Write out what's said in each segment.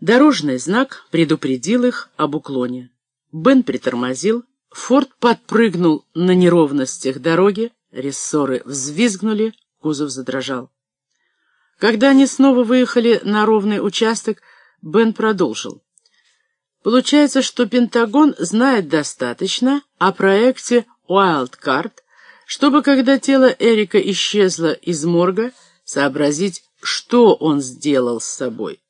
Дорожный знак предупредил их об уклоне. Бен притормозил, Форд подпрыгнул на неровностях дороги, рессоры взвизгнули, кузов задрожал. Когда они снова выехали на ровный участок, Бен продолжил. Получается, что Пентагон знает достаточно о проекте Wildcard, чтобы, когда тело Эрика исчезло из морга, сообразить, что он сделал с собой.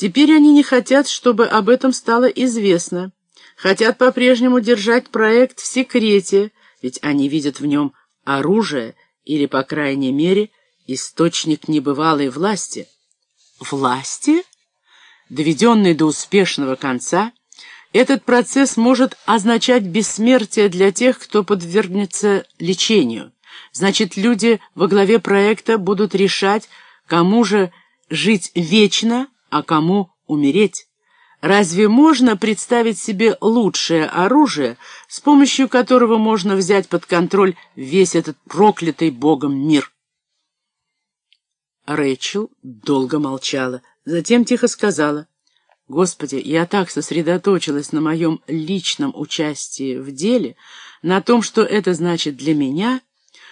Теперь они не хотят, чтобы об этом стало известно. Хотят по-прежнему держать проект в секрете, ведь они видят в нем оружие или, по крайней мере, источник небывалой власти. Власти? Доведенный до успешного конца, этот процесс может означать бессмертие для тех, кто подвергнется лечению. Значит, люди во главе проекта будут решать, кому же жить вечно, а кому умереть. Разве можно представить себе лучшее оружие, с помощью которого можно взять под контроль весь этот проклятый Богом мир? Рэйчел долго молчала, затем тихо сказала, «Господи, я так сосредоточилась на моем личном участии в деле, на том, что это значит для меня,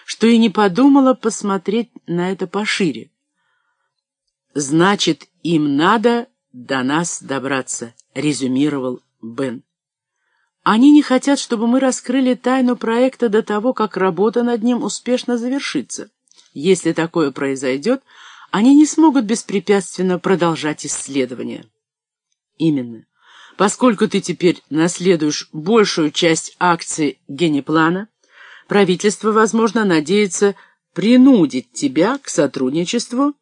что и не подумала посмотреть на это пошире. Значит, им надо до нас добраться», — резюмировал Бен. «Они не хотят, чтобы мы раскрыли тайну проекта до того, как работа над ним успешно завершится. Если такое произойдет, они не смогут беспрепятственно продолжать исследования». «Именно. Поскольку ты теперь наследуешь большую часть акций генеплана, правительство, возможно, надеется принудить тебя к сотрудничеству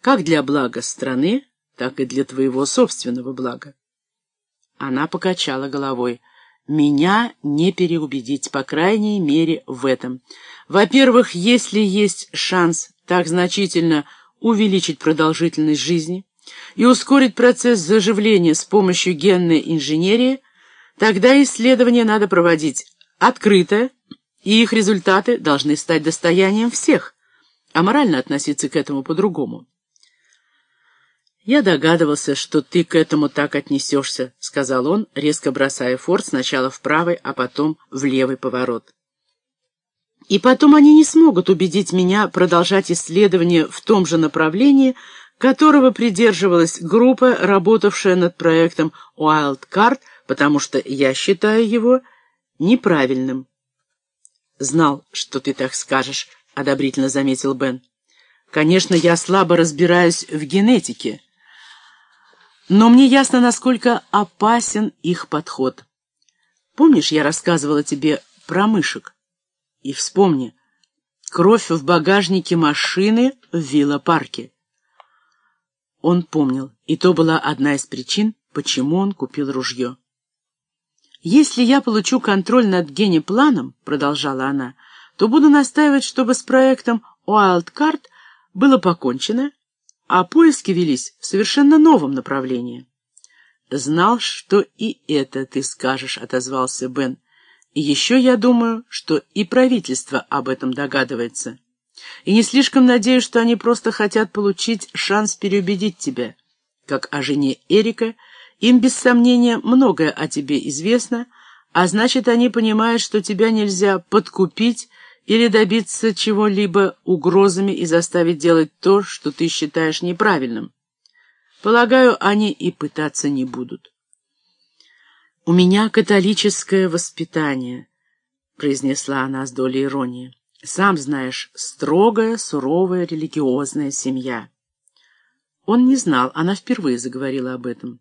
как для блага страны, так и для твоего собственного блага. Она покачала головой. Меня не переубедить, по крайней мере, в этом. Во-первых, если есть шанс так значительно увеличить продолжительность жизни и ускорить процесс заживления с помощью генной инженерии, тогда исследования надо проводить открыто, и их результаты должны стать достоянием всех, а морально относиться к этому по-другому. «Я догадывался, что ты к этому так отнесешься», — сказал он, резко бросая форт сначала в правый, а потом в левый поворот. «И потом они не смогут убедить меня продолжать исследование в том же направлении, которого придерживалась группа, работавшая над проектом Wildcard, потому что я считаю его неправильным». «Знал, что ты так скажешь», — одобрительно заметил Бен. «Конечно, я слабо разбираюсь в генетике». Но мне ясно, насколько опасен их подход. Помнишь, я рассказывала тебе про мышек? И вспомни, кровь в багажнике машины в вилла-парке. Он помнил, и то была одна из причин, почему он купил ружье. «Если я получу контроль над генепланом, — продолжала она, — то буду настаивать, чтобы с проектом Wildcard было покончено, а поиски велись в совершенно новом направлении. «Знал, что и это ты скажешь», — отозвался Бен. «И еще я думаю, что и правительство об этом догадывается. И не слишком надеюсь, что они просто хотят получить шанс переубедить тебя. Как о жене Эрика, им без сомнения многое о тебе известно, а значит, они понимают, что тебя нельзя подкупить или добиться чего-либо угрозами и заставить делать то, что ты считаешь неправильным. Полагаю, они и пытаться не будут. «У меня католическое воспитание», — произнесла она с долей иронии. «Сам знаешь, строгая, суровая, религиозная семья». Он не знал, она впервые заговорила об этом.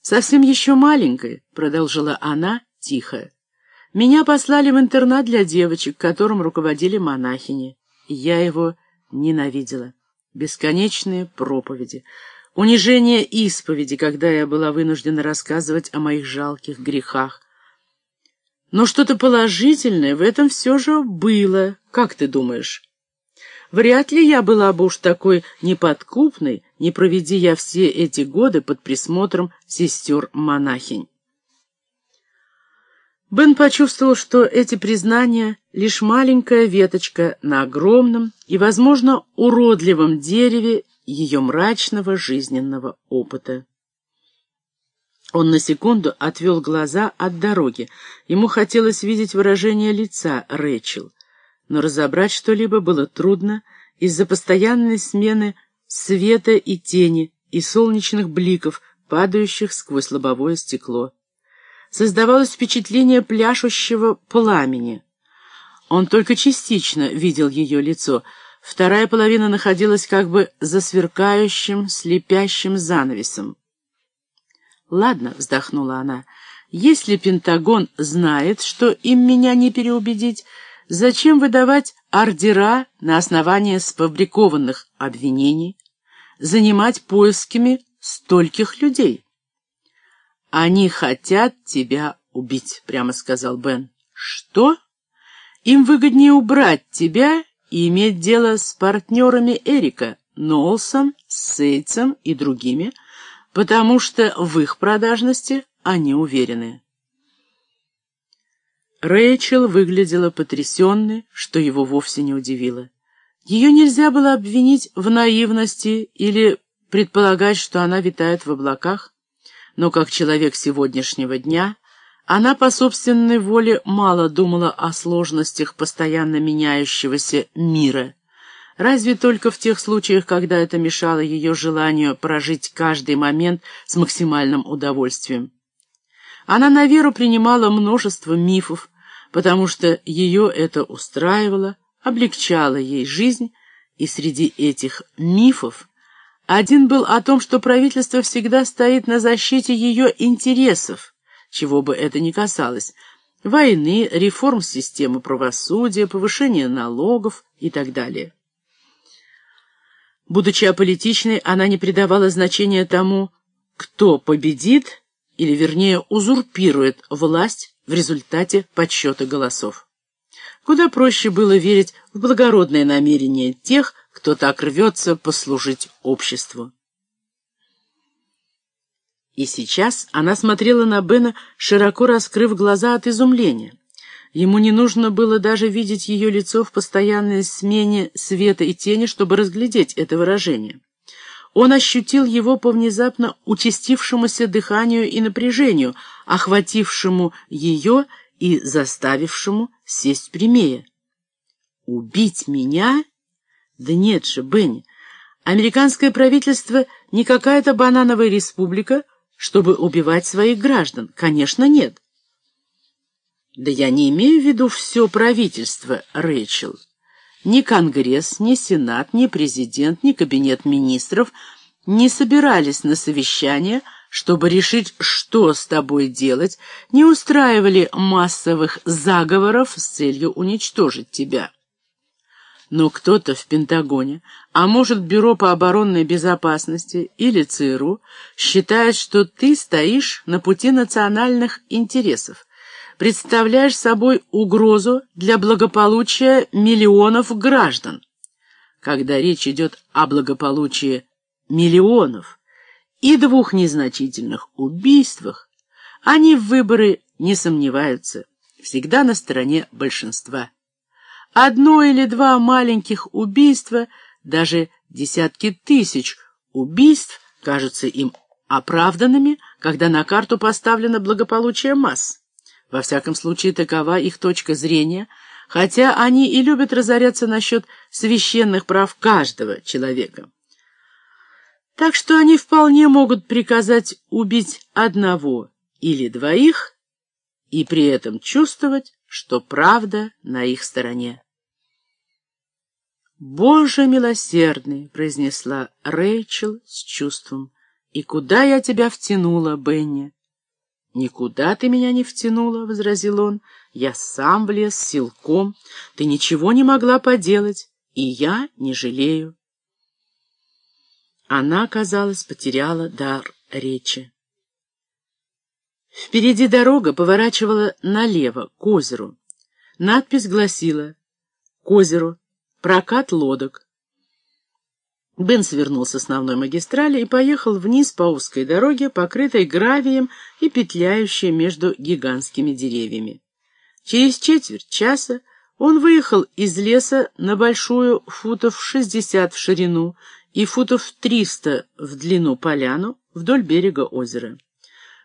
«Совсем еще маленькой», — продолжила она тихо, меня послали в интернат для девочек, которым руководили монахини. Я его ненавидела. Бесконечные проповеди, унижение исповеди, когда я была вынуждена рассказывать о моих жалких грехах. Но что-то положительное в этом все же было, как ты думаешь? Вряд ли я была бы уж такой неподкупной, не проведи я все эти годы под присмотром сестер-монахинь. Бен почувствовал, что эти признания — лишь маленькая веточка на огромном и, возможно, уродливом дереве ее мрачного жизненного опыта. Он на секунду отвел глаза от дороги. Ему хотелось видеть выражение лица Рэчел. Но разобрать что-либо было трудно из-за постоянной смены света и тени и солнечных бликов, падающих сквозь лобовое стекло. Создавалось впечатление пляшущего пламени. Он только частично видел ее лицо. Вторая половина находилась как бы за сверкающим, слепящим занавесом. «Ладно», — вздохнула она, — «если Пентагон знает, что им меня не переубедить, зачем выдавать ордера на основании сфабрикованных обвинений, занимать поисками стольких людей?» «Они хотят тебя убить», — прямо сказал Бен. «Что? Им выгоднее убрать тебя и иметь дело с партнерами Эрика, Нолсом, Сейтсом и другими, потому что в их продажности они уверены». Рэйчел выглядела потрясенной, что его вовсе не удивило. Ее нельзя было обвинить в наивности или предполагать, что она витает в облаках но как человек сегодняшнего дня она по собственной воле мало думала о сложностях постоянно меняющегося мира. Разве только в тех случаях, когда это мешало ее желанию прожить каждый момент с максимальным удовольствием. Она на веру принимала множество мифов, потому что ее это устраивало, облегчало ей жизнь, и среди этих мифов один был о том, что правительство всегда стоит на защите ее интересов, чего бы это ни касалось, войны, реформ системы правосудия, повышения налогов и так далее. Будучи аполитичной, она не придавала значения тому, кто победит, или вернее узурпирует власть в результате подсчета голосов. Куда проще было верить в благородные намерения тех, кто так рвется послужить обществу. И сейчас она смотрела на Бена, широко раскрыв глаза от изумления. Ему не нужно было даже видеть ее лицо в постоянной смене света и тени, чтобы разглядеть это выражение. Он ощутил его по внезапно участившемуся дыханию и напряжению, охватившему ее и заставившему сесть прямее. «Убить меня?» Да нет же, Бенни, американское правительство не какая-то банановая республика, чтобы убивать своих граждан. Конечно, нет. Да я не имею в виду все правительство, Рэйчел. Ни Конгресс, ни Сенат, ни президент, ни Кабинет министров не собирались на совещание, чтобы решить, что с тобой делать, не устраивали массовых заговоров с целью уничтожить тебя. Но кто-то в Пентагоне, а может, Бюро по оборонной безопасности или ЦРУ, считает, что ты стоишь на пути национальных интересов, представляешь собой угрозу для благополучия миллионов граждан. Когда речь идет о благополучии миллионов и двух незначительных убийствах, они в выборы не сомневаются, всегда на стороне большинства. Одно или два маленьких убийства, даже десятки тысяч убийств кажутся им оправданными, когда на карту поставлено благополучие масс. Во всяком случае, такова их точка зрения, хотя они и любят разоряться насчет священных прав каждого человека. Так что они вполне могут приказать убить одного или двоих и при этом чувствовать, что правда на их стороне. «Боже милосердный!» — произнесла Рэйчел с чувством. «И куда я тебя втянула, Бенни?» «Никуда ты меня не втянула», — возразил он. «Я сам влез силком. Ты ничего не могла поделать, и я не жалею». Она, казалось, потеряла дар речи. Впереди дорога поворачивала налево, к озеру. Надпись гласила «К озеру. Прокат лодок». Бен свернул с основной магистрали и поехал вниз по узкой дороге, покрытой гравием и петляющей между гигантскими деревьями. Через четверть часа он выехал из леса на большую футов шестьдесят в ширину и футов триста в длину поляну вдоль берега озера.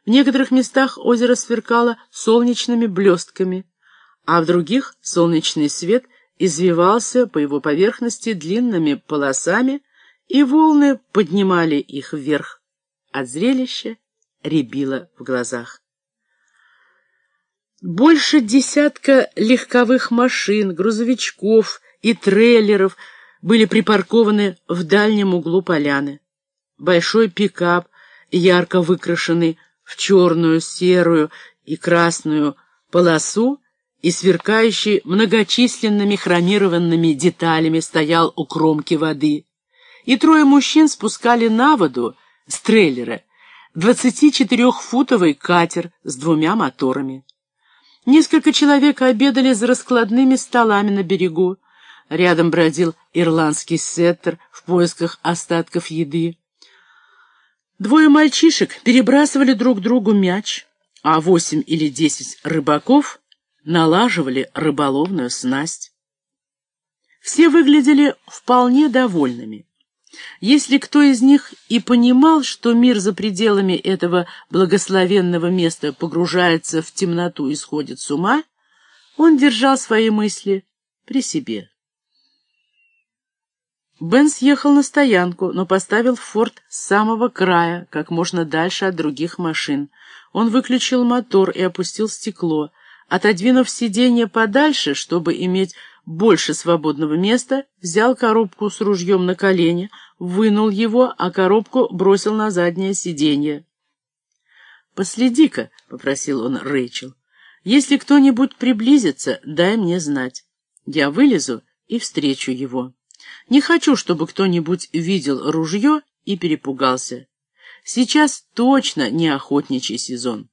В некоторых местах озеро сверкало солнечными блестками, а в других солнечный свет извивался по его поверхности длинными полосами, и волны поднимали их вверх. От зрелища рябило в глазах. Больше десятка легковых машин, грузовичков и трейлеров были припаркованы в дальнем углу поляны. Большой пикап, ярко выкрашенный в черную, серую и красную полосу и сверкающий многочисленными хромированными деталями, стоял у кромки воды. И трое мужчин спускали на воду с трейлера 24-футовый катер с двумя моторами. Несколько человек обедали за раскладными столами на берегу. Рядом бродил ирландский сеттер в поисках остатков еды. Двое мальчишек перебрасывали друг другу мяч, а восемь или десять рыбаков налаживали рыболовную снасть. Все выглядели вполне довольными. Если кто из них и понимал, что мир за пределами этого благословенного места погружается в темноту и сходит с ума, он держал свои мысли при себе. Бен съехал на стоянку, но поставил форт с самого края, как можно дальше от других машин. Он выключил мотор и опустил стекло, отодвинув сиденье подальше, чтобы иметь больше свободного места, взял коробку с ружьем на колени, вынул его, а коробку бросил на заднее сиденье. «Последи-ка», — попросил он Рэйчел. «Если кто-нибудь приблизится, дай мне знать. Я вылезу и встречу его». Не хочу, чтобы кто-нибудь видел ружье и перепугался. Сейчас точно не охотничий сезон.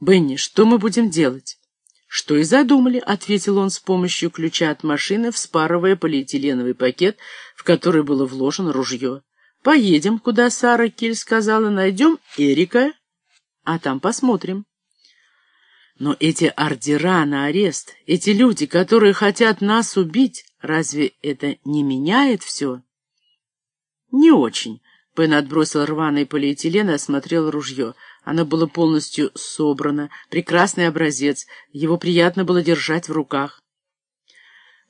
«Бенни, что мы будем делать?» «Что и задумали», — ответил он с помощью ключа от машины, вспарывая полиэтиленовый пакет, в который было вложено ружье. «Поедем, куда Сара Киль сказала, найдем Эрика, а там посмотрим». Но эти ордера на арест, эти люди, которые хотят нас убить, разве это не меняет все? Не очень. Пен отбросил рваный полиэтилен и осмотрел ружье. Оно было полностью собрано, прекрасный образец, его приятно было держать в руках.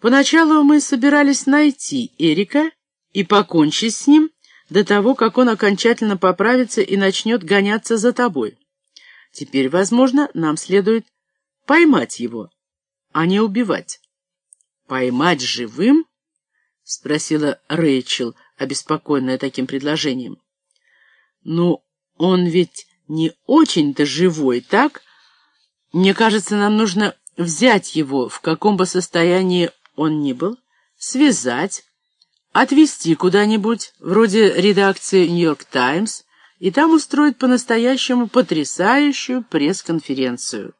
Поначалу мы собирались найти Эрика и покончить с ним до того, как он окончательно поправится и начнет гоняться за тобой. Теперь, возможно, нам следует поймать его, а не убивать. «Поймать живым?» — спросила Рэйчел, обеспокоенная таким предложением. «Ну, он ведь не очень-то живой, так? Мне кажется, нам нужно взять его, в каком бы состоянии он ни был, связать, отвезти куда-нибудь, вроде редакции «Нью-Йорк Таймс», и там устроить по-настоящему потрясающую пресс-конференцию.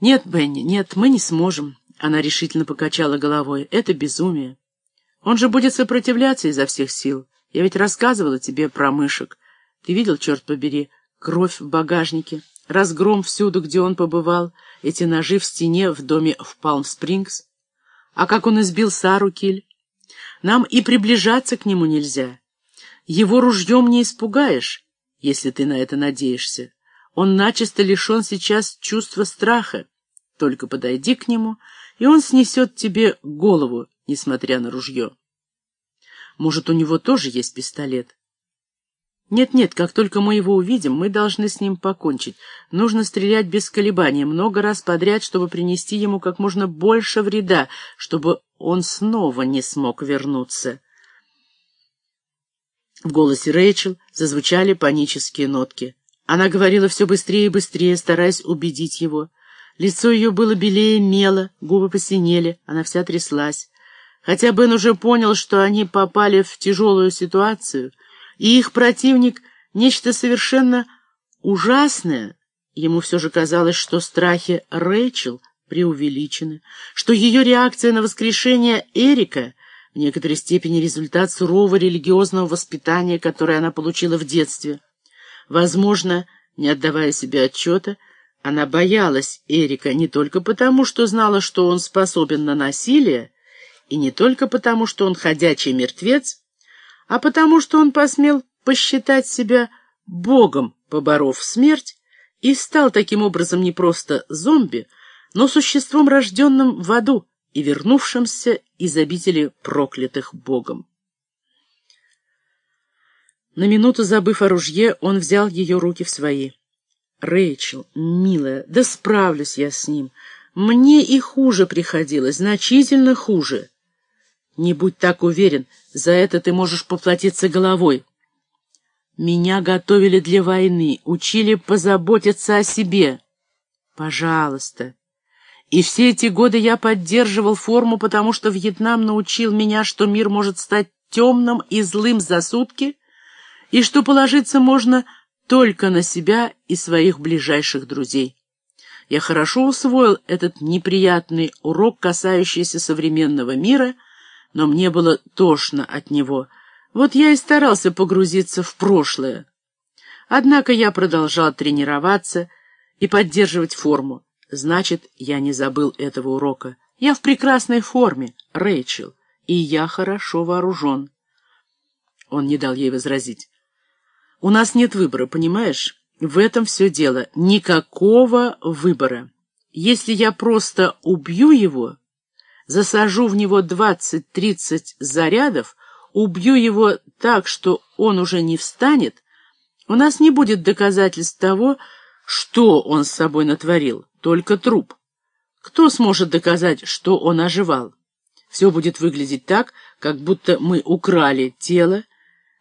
«Нет, Бенни, нет, мы не сможем», — она решительно покачала головой. «Это безумие. Он же будет сопротивляться изо всех сил. Я ведь рассказывала тебе про мышек. Ты видел, черт побери, кровь в багажнике, разгром всюду, где он побывал, эти ножи в стене в доме в Палм-Спрингс? А как он избил Сару Киль? Нам и приближаться к нему нельзя. Его ружьем не испугаешь, если ты на это надеешься. Он начисто лишен сейчас чувства страха. Только подойди к нему, и он снесет тебе голову, несмотря на ружье. Может, у него тоже есть пистолет? Нет-нет, как только мы его увидим, мы должны с ним покончить. Нужно стрелять без колебаний, много раз подряд, чтобы принести ему как можно больше вреда, чтобы он снова не смог вернуться. В голосе Рэйчел зазвучали панические нотки. Она говорила все быстрее и быстрее, стараясь убедить его. Лицо ее было белее мела, губы посинели, она вся тряслась. Хотя Бен уже понял, что они попали в тяжелую ситуацию, и их противник — нечто совершенно ужасное, ему все же казалось, что страхи Рэйчел преувеличены, что ее реакция на воскрешение Эрика — в некоторой степени результат сурового религиозного воспитания, которое она получила в детстве. Возможно, не отдавая себе отчета, она боялась Эрика не только потому, что знала, что он способен на насилие, и не только потому, что он ходячий мертвец, а потому, что он посмел посчитать себя богом поборов смерть, и стал таким образом не просто зомби, но существом, рожденным в аду и вернувшимся из обители проклятых богом. На минуту забыв о ружье, он взял ее руки в свои. «Рэйчел, милая, да справлюсь я с ним. Мне и хуже приходилось, значительно хуже. Не будь так уверен, за это ты можешь поплатиться головой. Меня готовили для войны, учили позаботиться о себе. Пожалуйста. И все эти годы я поддерживал форму, потому что Вьетнам научил меня, что мир может стать темным и злым за сутки, и что положиться можно только на себя и своих ближайших друзей. Я хорошо усвоил этот неприятный урок, касающийся современного мира, но мне было тошно от него — вот я и старался погрузиться в прошлое. Однако я продолжал тренироваться и поддерживать форму. Значит, я не забыл этого урока. Я в прекрасной форме, Рэйчел, и я хорошо вооружен. Он не дал ей возразить. У нас нет выбора, понимаешь? В этом все дело. Никакого выбора. Если я просто убью его, засажу в него двадцать-тридцать зарядов, убью его так, что он уже не встанет, у нас не будет доказательств того, что он с собой натворил, только труп. Кто сможет доказать, что он оживал? Все будет выглядеть так, как будто мы украли тело,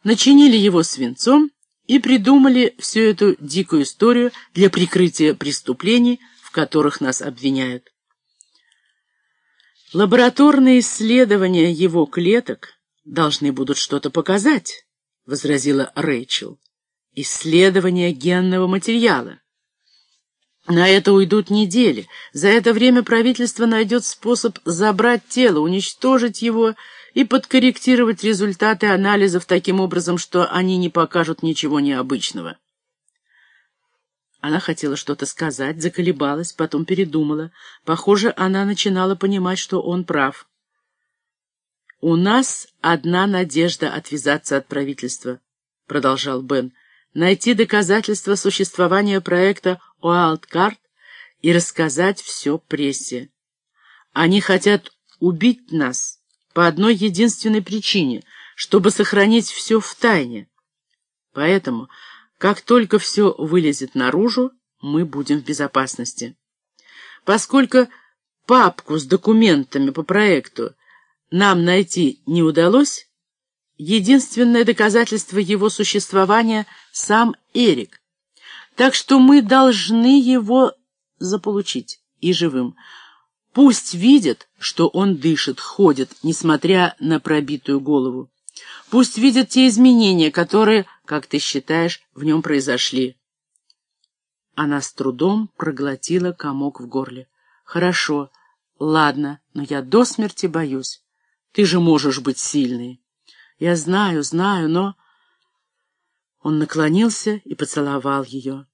начинили его свинцом и придумали всю эту дикую историю для прикрытия преступлений, в которых нас обвиняют. Лабораторные исследования его клеток должны будут что-то показать, — возразила Рэйчел. Исследование генного материала. На это уйдут недели. За это время правительство найдет способ забрать тело, уничтожить его и подкорректировать результаты анализов таким образом, что они не покажут ничего необычного. Она хотела что-то сказать, заколебалась, потом передумала. Похоже, она начинала понимать, что он прав. «У нас одна надежда отвязаться от правительства», — продолжал Бен, «найти доказательства существования проекта «Уайлдкарт» и рассказать все прессе. Они хотят убить нас по одной единственной причине, чтобы сохранить все в тайне. Поэтому, как только все вылезет наружу, мы будем в безопасности. Поскольку папку с документами по проекту нам найти не удалось, единственное доказательство его существования — сам Эрик. Так что мы должны его заполучить и живым. Пусть видят, что он дышит, ходит, несмотря на пробитую голову. Пусть видят те изменения, которые, как ты считаешь, в нем произошли. Она с трудом проглотила комок в горле. «Хорошо, ладно, но я до смерти боюсь. Ты же можешь быть сильной. Я знаю, знаю, но... Он наклонился и поцеловал ее.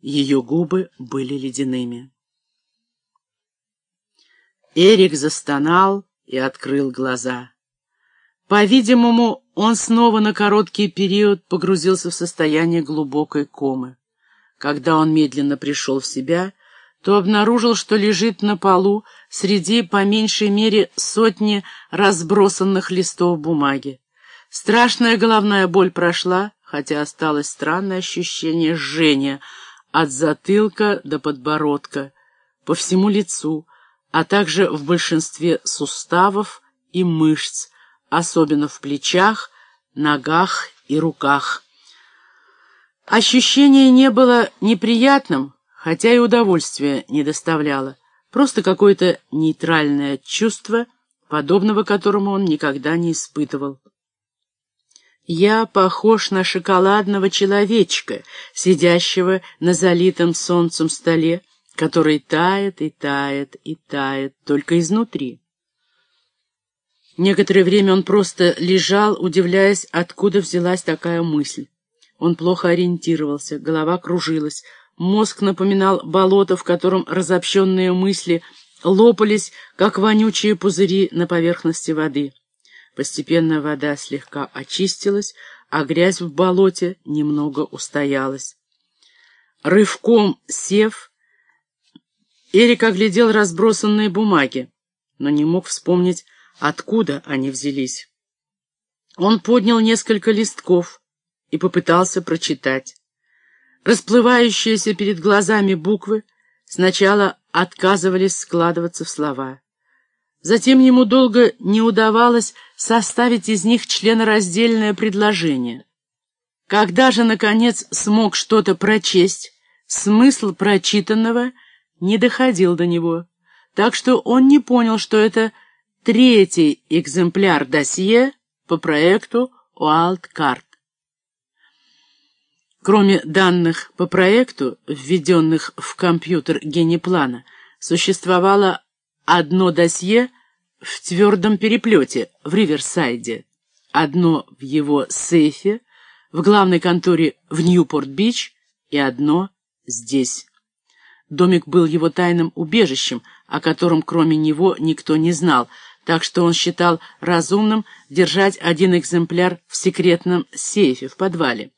Ее губы были ледяными. Эрик застонал и открыл глаза. По-видимому, он снова на короткий период погрузился в состояние глубокой комы. Когда он медленно пришел в себя, то обнаружил, что лежит на полу среди по меньшей мере сотни разбросанных листов бумаги. Страшная головная боль прошла, хотя осталось странное ощущение жжения от затылка до подбородка, по всему лицу, а также в большинстве суставов и мышц, особенно в плечах, ногах и руках. Ощущение не было неприятным, хотя и удовольствия не доставляло, просто какое-то нейтральное чувство, подобного которому он никогда не испытывал. Я похож на шоколадного человечка, сидящего на залитом солнцем столе, который тает и тает и тает, только изнутри. Некоторое время он просто лежал, удивляясь, откуда взялась такая мысль. Он плохо ориентировался, голова кружилась, Мозг напоминал болото, в котором разобщенные мысли лопались, как вонючие пузыри на поверхности воды. Постепенно вода слегка очистилась, а грязь в болоте немного устоялась. Рывком сев, Эрик оглядел разбросанные бумаги, но не мог вспомнить, откуда они взялись. Он поднял несколько листков и попытался прочитать. Расплывающиеся перед глазами буквы сначала отказывались складываться в слова. Затем ему долго не удавалось составить из них членораздельное предложение. Когда же, наконец, смог что-то прочесть, смысл прочитанного не доходил до него, так что он не понял, что это третий экземпляр досье по проекту Wildcard. Кроме данных по проекту, введенных в компьютер генеплана, существовало одно досье в твердом переплете в Риверсайде, одно в его сейфе, в главной конторе в Ньюпорт-Бич и одно здесь. Домик был его тайным убежищем, о котором кроме него никто не знал, так что он считал разумным держать один экземпляр в секретном сейфе в подвале.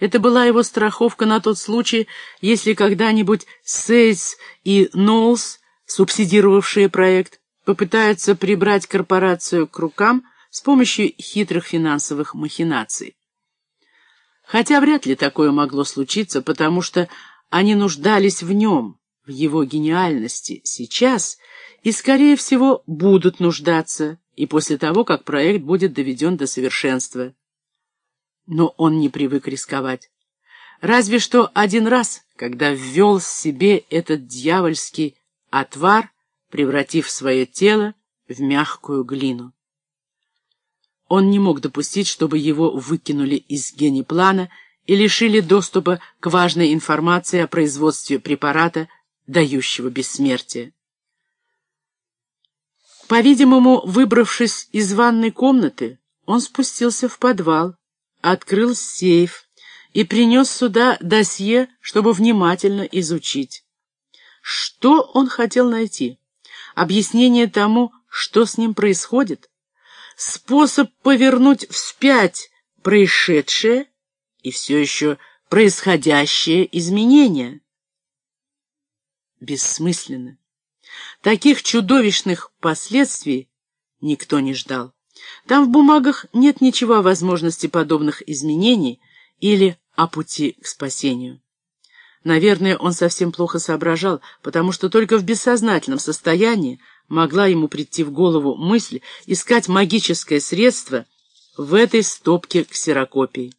Это была его страховка на тот случай, если когда-нибудь Сейс и Ноулс, субсидировавшие проект, попытаются прибрать корпорацию к рукам с помощью хитрых финансовых махинаций. Хотя вряд ли такое могло случиться, потому что они нуждались в нем, в его гениальности, сейчас и, скорее всего, будут нуждаться, и после того, как проект будет доведен до совершенства но он не привык рисковать. Разве что один раз, когда ввел себе этот дьявольский отвар, превратив свое тело в мягкую глину. Он не мог допустить, чтобы его выкинули из генеплана и лишили доступа к важной информации о производстве препарата, дающего бессмертие. По-видимому, выбравшись из ванной комнаты, он спустился в подвал, открыл сейф и принес сюда досье, чтобы внимательно изучить. Что он хотел найти? Объяснение тому, что с ним происходит? Способ повернуть вспять происшедшее и все еще происходящее изменение? Бессмысленно. Таких чудовищных последствий никто не ждал. Там в бумагах нет ничего о возможности подобных изменений или о пути к спасению. Наверное, он совсем плохо соображал, потому что только в бессознательном состоянии могла ему прийти в голову мысль искать магическое средство в этой стопке ксерокопий.